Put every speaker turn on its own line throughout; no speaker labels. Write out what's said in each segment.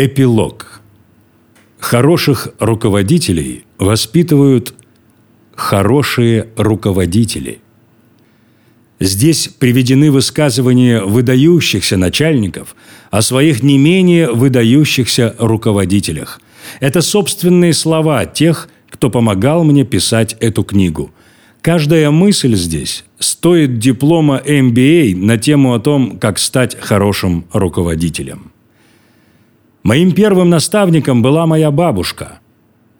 Эпилог. Хороших руководителей воспитывают хорошие руководители. Здесь приведены высказывания выдающихся начальников о своих не менее выдающихся руководителях. Это собственные слова тех, кто помогал мне писать эту книгу. Каждая мысль здесь стоит диплома MBA на тему о том, как стать хорошим руководителем. Моим первым наставником была моя бабушка.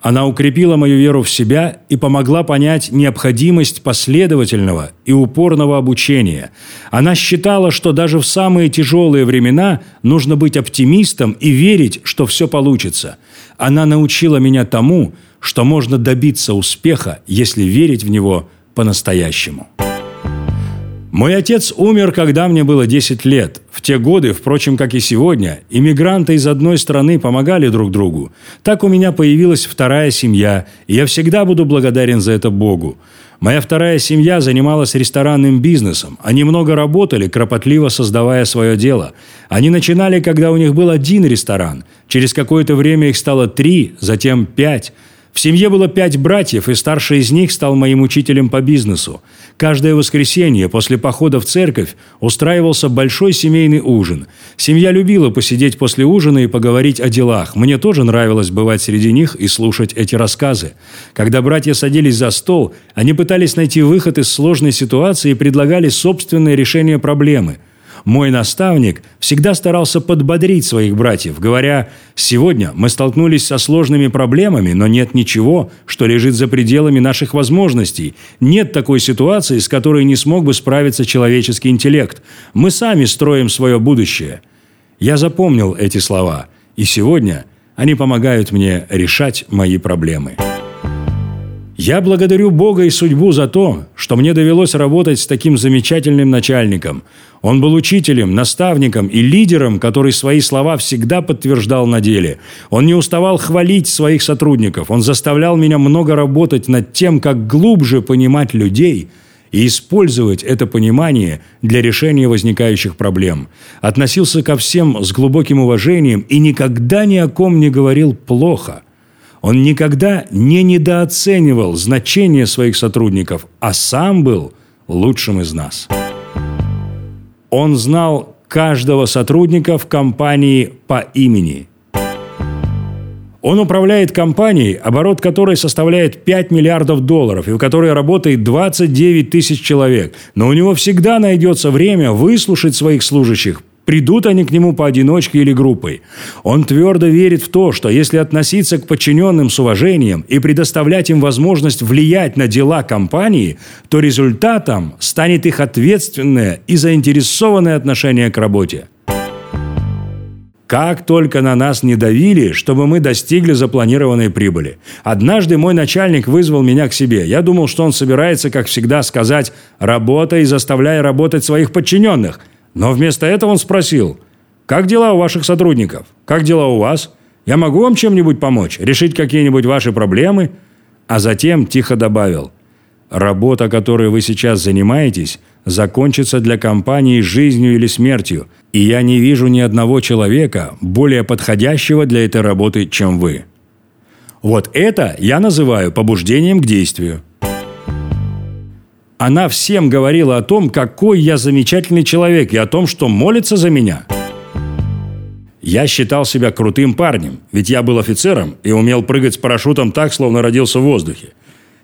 Она укрепила мою веру в себя и помогла понять необходимость последовательного и упорного обучения. Она считала, что даже в самые тяжелые времена нужно быть оптимистом и верить, что все получится. Она научила меня тому, что можно добиться успеха, если верить в него по-настоящему. Мой отец умер, когда мне было 10 лет. В те годы, впрочем, как и сегодня, иммигранты из одной страны помогали друг другу. Так у меня появилась вторая семья, и я всегда буду благодарен за это Богу. Моя вторая семья занималась ресторанным бизнесом. Они много работали, кропотливо создавая свое дело. Они начинали, когда у них был один ресторан. Через какое-то время их стало три, затем пять – в семье было пять братьев, и старший из них стал моим учителем по бизнесу. Каждое воскресенье после похода в церковь устраивался большой семейный ужин. Семья любила посидеть после ужина и поговорить о делах. Мне тоже нравилось бывать среди них и слушать эти рассказы. Когда братья садились за стол, они пытались найти выход из сложной ситуации и предлагали собственное решение проблемы – мой наставник всегда старался подбодрить своих братьев, говоря, «Сегодня мы столкнулись со сложными проблемами, но нет ничего, что лежит за пределами наших возможностей. Нет такой ситуации, с которой не смог бы справиться человеческий интеллект. Мы сами строим свое будущее». Я запомнил эти слова, и сегодня они помогают мне решать мои проблемы. Я благодарю Бога и судьбу за то, что мне довелось работать с таким замечательным начальником. Он был учителем, наставником и лидером, который свои слова всегда подтверждал на деле. Он не уставал хвалить своих сотрудников. Он заставлял меня много работать над тем, как глубже понимать людей и использовать это понимание для решения возникающих проблем. Относился ко всем с глубоким уважением и никогда ни о ком не говорил плохо – он никогда не недооценивал значение своих сотрудников, а сам был лучшим из нас. Он знал каждого сотрудника в компании по имени. Он управляет компанией, оборот которой составляет 5 миллиардов долларов, и в которой работает 29 тысяч человек. Но у него всегда найдется время выслушать своих служащих, Придут они к нему поодиночке или группой. Он твердо верит в то, что если относиться к подчиненным с уважением и предоставлять им возможность влиять на дела компании, то результатом станет их ответственное и заинтересованное отношение к работе. Как только на нас не давили, чтобы мы достигли запланированной прибыли. Однажды мой начальник вызвал меня к себе. Я думал, что он собирается, как всегда, сказать «работай и заставляй работать своих подчиненных», но вместо этого он спросил, «Как дела у ваших сотрудников? Как дела у вас? Я могу вам чем-нибудь помочь? Решить какие-нибудь ваши проблемы?» А затем тихо добавил, «Работа, которой вы сейчас занимаетесь, закончится для компании жизнью или смертью, и я не вижу ни одного человека, более подходящего для этой работы, чем вы». Вот это я называю побуждением к действию. Она всем говорила о том, какой я замечательный человек, и о том, что молится за меня. Я считал себя крутым парнем, ведь я был офицером и умел прыгать с парашютом так, словно родился в воздухе.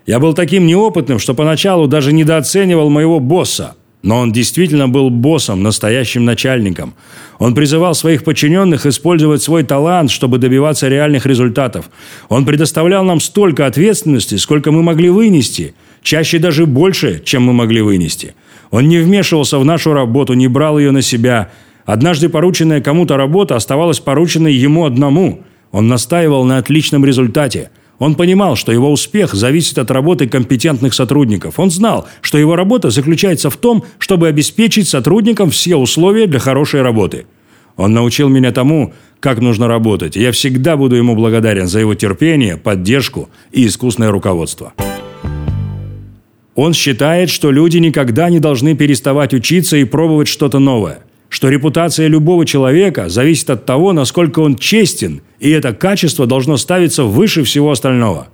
Я был таким неопытным, что поначалу даже недооценивал моего босса, но он действительно был боссом, настоящим начальником. Он призывал своих подчиненных использовать свой талант, чтобы добиваться реальных результатов. Он предоставлял нам столько ответственности, сколько мы могли вынести – чаще даже больше, чем мы могли вынести. Он не вмешивался в нашу работу, не брал ее на себя. Однажды порученная кому-то работа оставалась порученной ему одному. Он настаивал на отличном результате. Он понимал, что его успех зависит от работы компетентных сотрудников. Он знал, что его работа заключается в том, чтобы обеспечить сотрудникам все условия для хорошей работы. Он научил меня тому, как нужно работать, я всегда буду ему благодарен за его терпение, поддержку и искусное руководство. Он считает, что люди никогда не должны переставать учиться и пробовать что-то новое. что репутация любого человека зависит от того, насколько он честен, и это качество должно ставиться выше всего остального.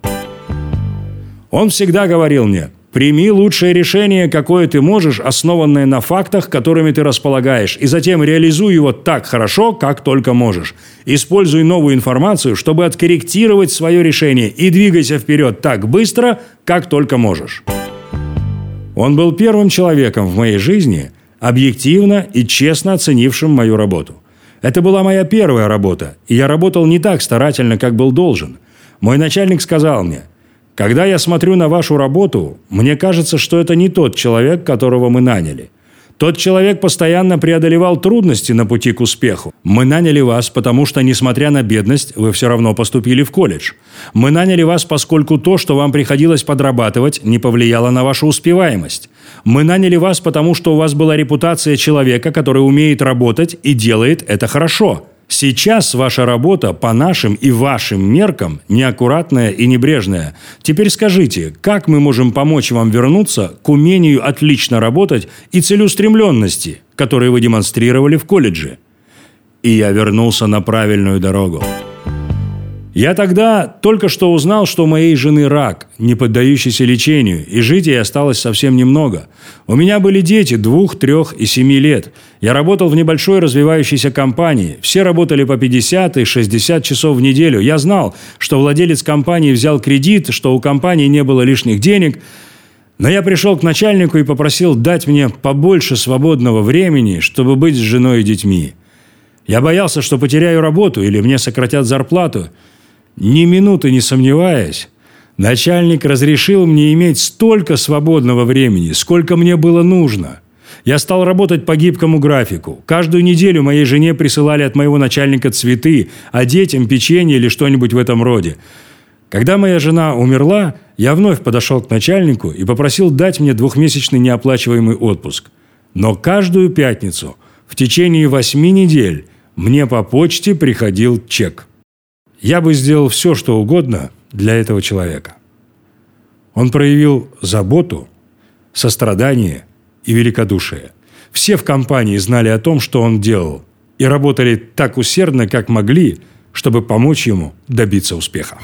Он всегда говорил мне – Прими лучшее решение, какое ты можешь, основанное на фактах, которыми ты располагаешь, и затем реализуй его так хорошо, как только можешь. Используй новую информацию, чтобы откорректировать свое решение, и двигайся вперед так быстро, как только можешь. Он был первым человеком в моей жизни, объективно и честно оценившим мою работу. Это была моя первая работа, и я работал не так старательно, как был должен. Мой начальник сказал мне – когда я смотрю на вашу работу, мне кажется, что это не тот человек, которого мы наняли. Тот человек постоянно преодолевал трудности на пути к успеху. Мы наняли вас, потому что, несмотря на бедность, вы все равно поступили в колледж. Мы наняли вас, поскольку то, что вам приходилось подрабатывать, не повлияло на вашу успеваемость. Мы наняли вас, потому что у вас была репутация человека, который умеет работать и делает это хорошо. Сейчас ваша работа по нашим и вашим меркам неаккуратная и небрежная. Теперь скажите, как мы можем помочь вам вернуться к умению отлично работать и целеустремленности, которые вы демонстрировали в колледже? И я вернулся на правильную дорогу. Я тогда только что узнал, что у моей жены рак, не поддающийся лечению, и жить ей осталось совсем немного. У меня были дети двух, трех и семи лет. Я работал в небольшой развивающейся компании. Все работали по 50 и 60 часов в неделю. Я знал, что владелец компании взял кредит, что у компании не было лишних денег. Но я пришел к начальнику и попросил дать мне побольше свободного времени, чтобы быть с женой и детьми. Я боялся, что потеряю работу или мне сократят зарплату – ни минуты не сомневаясь, начальник разрешил мне иметь столько свободного времени, сколько мне было нужно. Я стал работать по гибкому графику. Каждую неделю моей жене присылали от моего начальника цветы, а детям печенье или что-нибудь в этом роде. Когда моя жена умерла, я вновь подошел к начальнику и попросил дать мне двухмесячный неоплачиваемый отпуск. Но каждую пятницу в течение восьми недель мне по почте приходил чек. Я бы сделал все, что угодно для этого человека. Он проявил заботу, сострадание и великодушие. Все в компании знали о том, что он делал, и работали так усердно, как могли, чтобы помочь ему добиться успеха.